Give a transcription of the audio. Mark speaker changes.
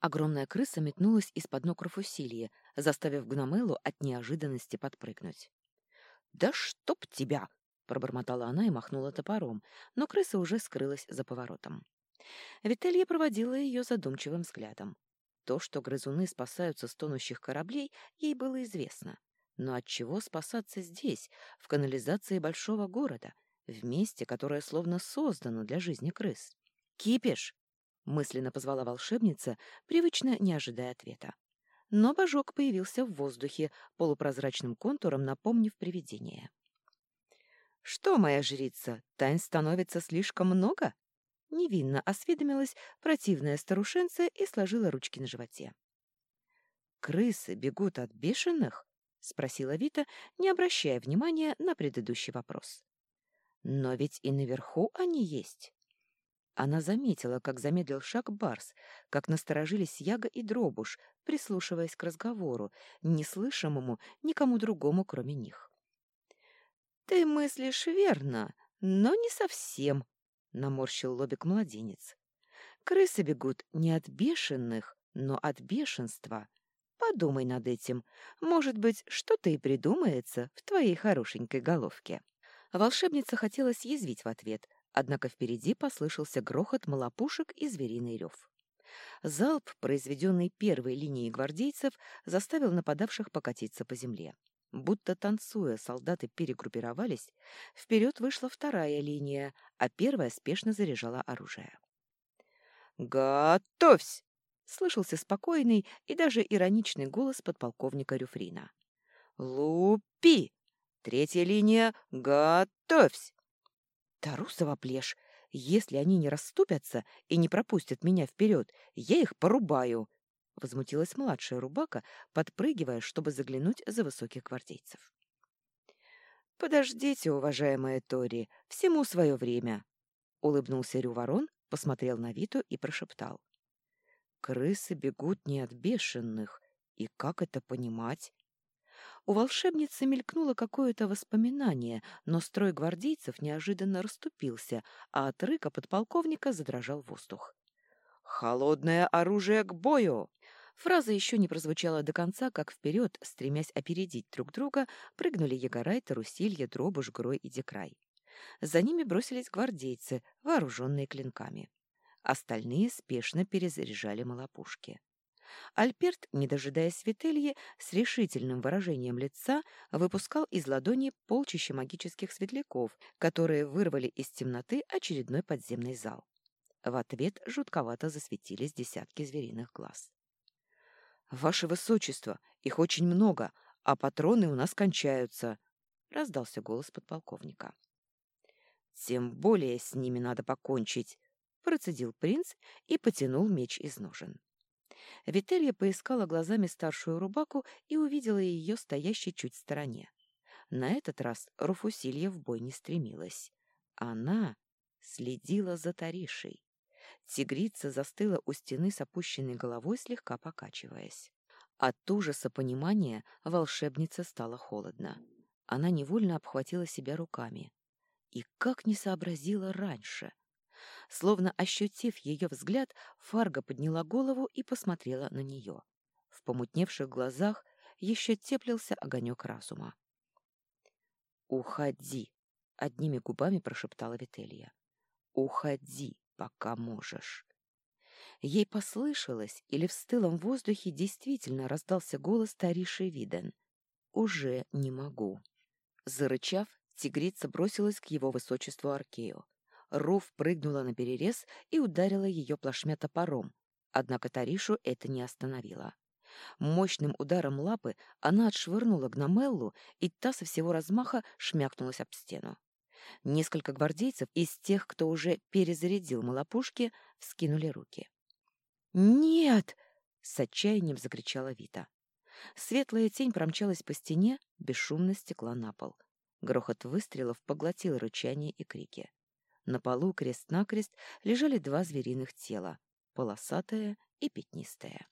Speaker 1: Огромная крыса метнулась из-под ног Руфусилии, заставив Гномелу от неожиданности подпрыгнуть. «Да чтоб тебя!» — пробормотала она и махнула топором, но крыса уже скрылась за поворотом. Вителья проводила ее задумчивым взглядом. То, что грызуны спасаются с тонущих кораблей, ей было известно. Но от чего спасаться здесь, в канализации большого города, в месте, которое словно создано для жизни крыс? «Кипиш!» — мысленно позвала волшебница, привычно не ожидая ответа. Но божок появился в воздухе, полупрозрачным контуром напомнив привидение. «Что, моя жрица, тайн становится слишком много?» Невинно осведомилась противная старушенция и сложила ручки на животе. «Крысы бегут от бешеных?» — спросила Вита, не обращая внимания на предыдущий вопрос. «Но ведь и наверху они есть». Она заметила, как замедлил шаг Барс, как насторожились Яга и Дробуш, прислушиваясь к разговору, неслышимому никому другому, кроме них. «Ты мыслишь верно, но не совсем», — наморщил лобик младенец. «Крысы бегут не от бешеных, но от бешенства. Подумай над этим. Может быть, что-то и придумается в твоей хорошенькой головке». Волшебница хотела съязвить в ответ, однако впереди послышался грохот малопушек и звериный рев. Залп, произведенный первой линией гвардейцев, заставил нападавших покатиться по земле. Будто танцуя, солдаты перегруппировались, вперед вышла вторая линия, а первая спешно заряжала оружие. «Готовься!» слышался спокойный и даже ироничный голос подполковника Рюфрина. «Лупи! Третья линия, готовься!» «Тарусова плешь! Если они не расступятся и не пропустят меня вперед, я их порубаю!» Возмутилась младшая рубака, подпрыгивая, чтобы заглянуть за высоких гвардейцев. «Подождите, уважаемая Тори, всему свое время!» Улыбнулся Рюворон, посмотрел на Виту и прошептал. Крысы бегут не от бешеных. И как это понимать? У волшебницы мелькнуло какое-то воспоминание, но строй гвардейцев неожиданно расступился, а от рыка подполковника задрожал воздух. «Холодное оружие к бою!» Фраза еще не прозвучала до конца, как вперед, стремясь опередить друг друга, прыгнули Егорай, Тарусилья, Дробуш, Грой и Декрай. За ними бросились гвардейцы, вооруженные клинками. Остальные спешно перезаряжали малопушки. Альперт, не дожидаясь Вительи, с решительным выражением лица выпускал из ладони полчища магических светляков, которые вырвали из темноты очередной подземный зал. В ответ жутковато засветились десятки звериных глаз. «Ваше Высочество, их очень много, а патроны у нас кончаются», — раздался голос подполковника. «Тем более с ними надо покончить», процедил принц и потянул меч из ножен. Вителья поискала глазами старшую рубаку и увидела ее стоящей чуть в стороне. На этот раз Руфусилья в бой не стремилась. Она следила за Таришей. Тигрица застыла у стены с опущенной головой, слегка покачиваясь. От ужаса понимания волшебнице стало холодно. Она невольно обхватила себя руками. И как не сообразила раньше! Словно ощутив ее взгляд, Фарго подняла голову и посмотрела на нее. В помутневших глазах еще теплился огонек разума. «Уходи!» — одними губами прошептала Вителья. «Уходи, пока можешь!» Ей послышалось, или в стылом воздухе действительно раздался голос Тариши Виден. «Уже не могу». Зарычав, тигрица бросилась к его высочеству Аркею. Руф прыгнула на перерез и ударила ее плашмя топором, однако Таришу это не остановило. Мощным ударом лапы она отшвырнула Гномеллу, и та со всего размаха шмякнулась об стену. Несколько гвардейцев из тех, кто уже перезарядил малопушки, вскинули руки. «Нет!» — с отчаянием закричала Вита. Светлая тень промчалась по стене, бесшумно стекла на пол. Грохот выстрелов поглотил рычание и крики. На полу крест-накрест лежали два звериных тела — полосатое и пятнистое.